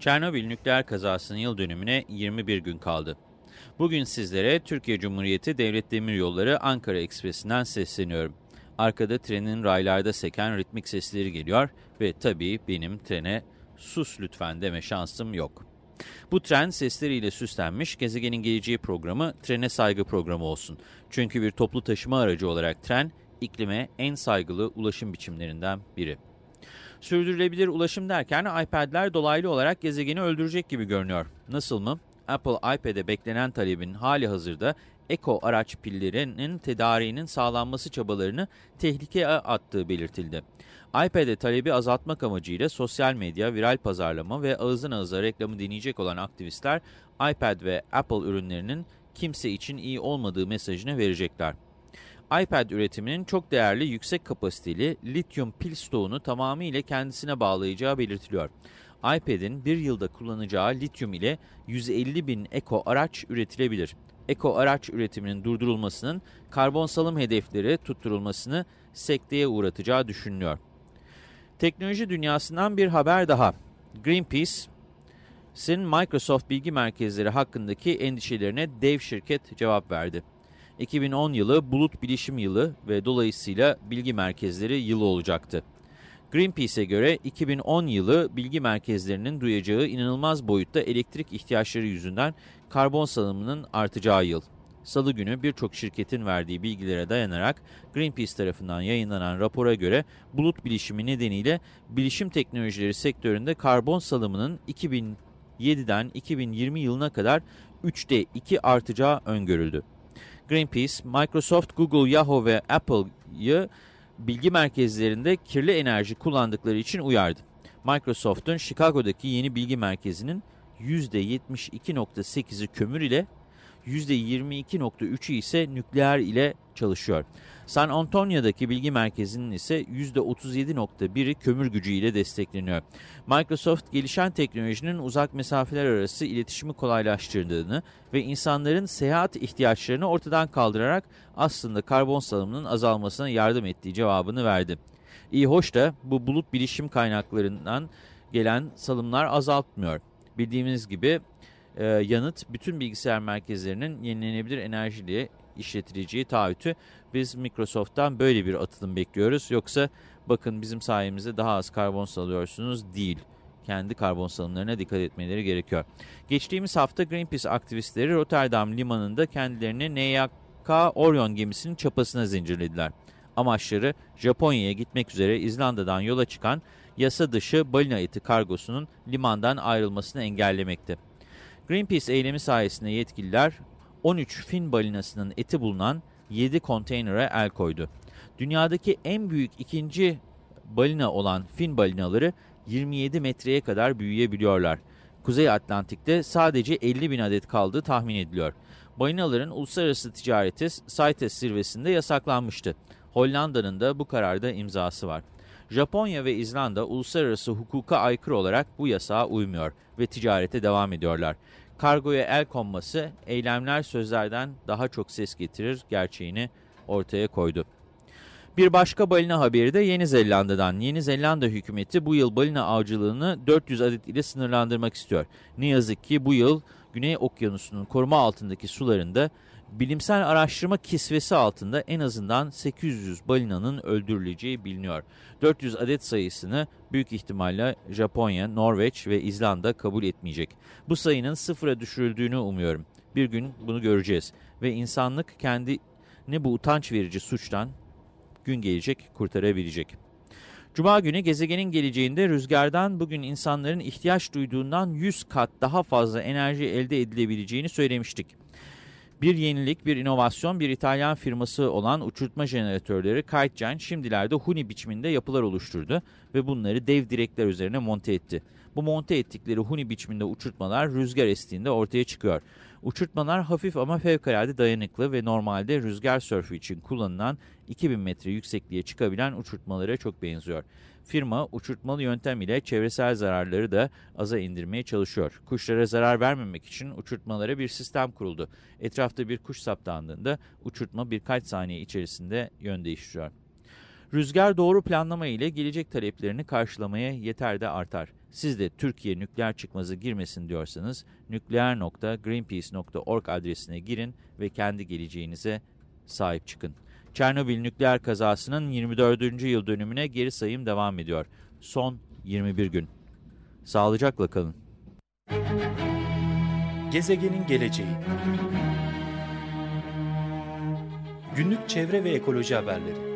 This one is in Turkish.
Çernobil nükleer kazasının yıl dönümüne 21 gün kaldı. Bugün sizlere Türkiye Cumhuriyeti Devlet Demiryolları Ankara Ekspresi'nden sesleniyorum. Arkada trenin raylarda seken ritmik sesleri geliyor ve tabii benim trene sus lütfen deme şansım yok. Bu tren sesleriyle süslenmiş gezegenin geleceği programı trene saygı programı olsun. Çünkü bir toplu taşıma aracı olarak tren iklime en saygılı ulaşım biçimlerinden biri. Sürdürülebilir ulaşım derken iPad'ler dolaylı olarak gezegeni öldürecek gibi görünüyor. Nasıl mı? Apple iPad'e beklenen talebin hali hazırda Eco araç pillerinin tedariğinin sağlanması çabalarını tehlikeye attığı belirtildi. iPad'e talebi azaltmak amacıyla sosyal medya, viral pazarlama ve ağızdan ağıza reklamı deneyecek olan aktivistler iPad ve Apple ürünlerinin kimse için iyi olmadığı mesajını verecekler iPad üretiminin çok değerli yüksek kapasiteli lityum pil stoğunu tamamıyla kendisine bağlayacağı belirtiliyor. iPad'in bir yılda kullanacağı lityum ile 150 bin eko araç üretilebilir. Eko araç üretiminin durdurulmasının karbon salım hedefleri tutturulmasını sekteye uğratacağı düşünülüyor. Teknoloji dünyasından bir haber daha. Greenpeace, sin Microsoft bilgi merkezleri hakkındaki endişelerine dev şirket cevap verdi. 2010 yılı bulut bilişim yılı ve dolayısıyla bilgi merkezleri yılı olacaktı. Greenpeace'e göre 2010 yılı bilgi merkezlerinin duyacağı inanılmaz boyutta elektrik ihtiyaçları yüzünden karbon salımının artacağı yıl. Salı günü birçok şirketin verdiği bilgilere dayanarak Greenpeace tarafından yayınlanan rapora göre bulut bilişimi nedeniyle bilişim teknolojileri sektöründe karbon salımının 2007'den 2020 yılına kadar 3'te 2 artacağı öngörüldü. Greenpeace, Microsoft, Google, Yahoo ve Apple'yı bilgi merkezlerinde kirli enerji kullandıkları için uyardı. Microsoft'un Chicago'daki yeni bilgi merkezinin %72.8'i kömür ile %22.3'ü ise nükleer ile çalışıyor. San Antonio'daki bilgi merkezinin ise %37.1'i kömür gücüyle destekleniyor. Microsoft gelişen teknolojinin uzak mesafeler arası iletişimi kolaylaştırdığını ve insanların seyahat ihtiyaçlarını ortadan kaldırarak aslında karbon salımının azalmasına yardım ettiği cevabını verdi. İyi hoş da bu bulut bilişim kaynaklarından gelen salımlar azaltmıyor. Bildiğimiz gibi e, yanıt bütün bilgisayar merkezlerinin yenilenebilir enerjiyle işletileceği taahhütü biz Microsoft'tan böyle bir atılım bekliyoruz. Yoksa bakın bizim sayemizde daha az karbon salıyorsunuz değil. Kendi karbon salımlarına dikkat etmeleri gerekiyor. Geçtiğimiz hafta Greenpeace aktivistleri Rotterdam limanında kendilerini NYK Orion gemisinin çapasına zincirlediler. Amaçları Japonya'ya gitmek üzere İzlanda'dan yola çıkan yasa dışı balina eti kargosunun limandan ayrılmasını engellemekti. Greenpeace eylemi sayesinde yetkililer 13 fin balinasının eti bulunan 7 konteynere el koydu. Dünyadaki en büyük ikinci balina olan fin balinaları 27 metreye kadar büyüyebiliyorlar. Kuzey Atlantik'te sadece 50 bin adet kaldığı tahmin ediliyor. Balinaların uluslararası ticareti CITES zirvesinde yasaklanmıştı. Hollanda'nın da bu kararda imzası var. Japonya ve İzlanda uluslararası hukuka aykırı olarak bu yasağa uymuyor ve ticarete devam ediyorlar. Kargoya el konması eylemler sözlerden daha çok ses getirir gerçeğini ortaya koydu. Bir başka balina haberi de Yeni Zelanda'dan. Yeni Zelanda hükümeti bu yıl balina avcılığını 400 adet ile sınırlandırmak istiyor. Ne yazık ki bu yıl Güney Okyanusu'nun koruma altındaki sularında bilimsel araştırma kisvesi altında en azından 800 balinanın öldürüleceği biliniyor. 400 adet sayısını büyük ihtimalle Japonya, Norveç ve İzlanda kabul etmeyecek. Bu sayının sıfıra düşürüldüğünü umuyorum. Bir gün bunu göreceğiz ve insanlık kendini bu utanç verici suçtan gün gelecek kurtarabilecek. Cuma günü gezegenin geleceğinde rüzgardan bugün insanların ihtiyaç duyduğundan 100 kat daha fazla enerji elde edilebileceğini söylemiştik. Bir yenilik, bir inovasyon, bir İtalyan firması olan uçurtma jeneratörleri KiteGen şimdilerde huni biçiminde yapılar oluşturdu ve bunları dev direkler üzerine monte etti. Bu monte ettikleri huni biçiminde uçurtmalar rüzgar estiğinde ortaya çıkıyor. Uçurtmalar hafif ama fevkalade dayanıklı ve normalde rüzgar sörfü için kullanılan 2000 metre yüksekliğe çıkabilen uçurtmalara çok benziyor. Firma uçurtmalı yöntem ile çevresel zararları da aza indirmeye çalışıyor. Kuşlara zarar vermemek için uçurtmalara bir sistem kuruldu. Etrafta bir kuş saptandığında uçurtma birkaç saniye içerisinde yön değiştiriyor. Rüzgar doğru planlama ile gelecek taleplerini karşılamaya yeter de artar. Siz de Türkiye nükleer çıkmazı girmesin diyorsanız nükleer.greenpeace.org adresine girin ve kendi geleceğinize sahip çıkın. Çernobil nükleer kazasının 24. yıl dönümüne geri sayım devam ediyor. Son 21 gün. Sağlıcakla kalın. Gezegenin geleceği Günlük çevre ve ekoloji haberleri